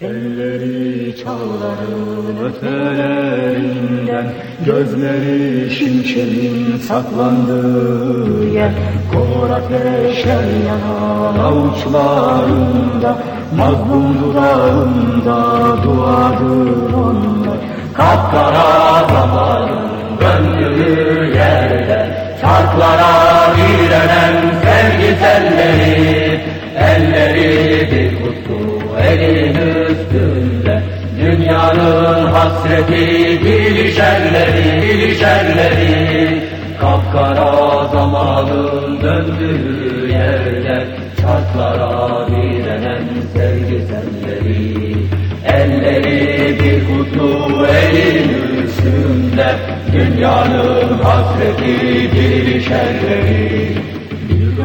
Elleri çağların ötelerinden Gözleri şimşeğin saklandığı yer Kor ateşler yanan avuçlarında Mazlum dudağında duadır onlar. Kapkara zamanın döndüğü yerde Çarklara direnen sevgi telleri Elleri bir kutu elin üstünde Dünyanın hasreti bilişerleri bilişerleri Kapkara zamanın döndüğü yerde Çarklara direnen sevgi telleri Elleri bir kutu elin üstünde Dünyanın hasreti bilişerleri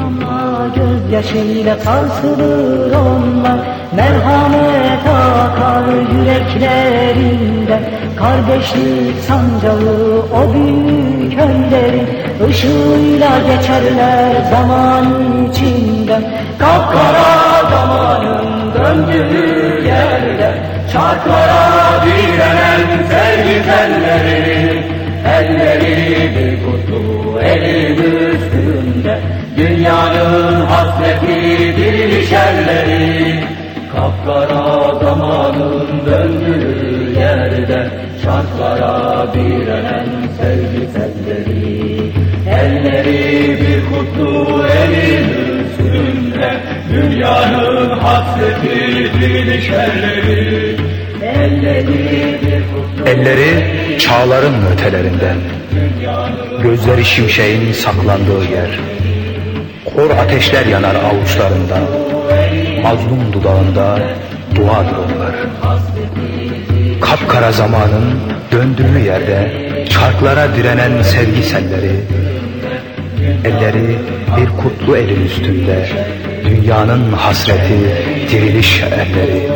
damla gözyaşıyla sarsılır onlar. Merhamet akar yüreklerinde Kardeşlik sancağı o büyük önlerin Işığıyla geçerler zaman içinden. Kapkara zamanın döndüğü yerde. Çarklara direnen sevgi telleri. Elleri bir kutu üstünde Dünyanın hasreti dirişerleri Kapkara zamanın döndüğü yerde Şartlara direnen sevgi telleri. Elleri bir kutu elin üstünde Dünyanın hasreti dirişerleri Elleri kutu Elleri çağların ötelerinden, gözleri şimşeğin saklandığı yer. Kor ateşler yanar avuçlarında, mazlum dudağında duadır onlar. Kapkara zamanın döndüğü yerde çarklara direnen sevgi selleri, elleri bir kutlu elin üstünde, dünyanın hasreti diriliş elleri.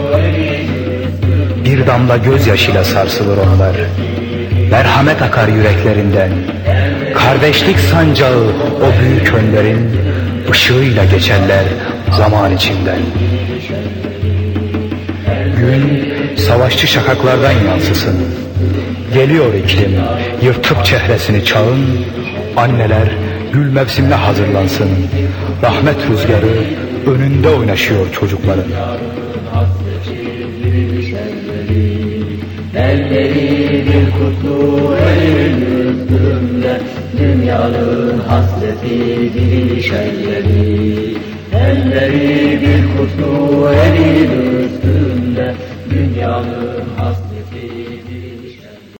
Bir damla gözyaşıyla sarsılır onlar. Merhamet akar yüreklerinden. Kardeşlik sancağı o büyük önlerin ışığıyla geçerler zaman içinden. Gün savaşçı şakaklardan yansısın. Geliyor iklim, yırtıp çehresini çağın. Anneler gül mevsimine hazırlansın. Rahmet rüzgarı önünde oynaşıyor çocukların. Elleri bir kutu üstünde Dünyanın hasreti diriliş elleri Elleri bir kutu elin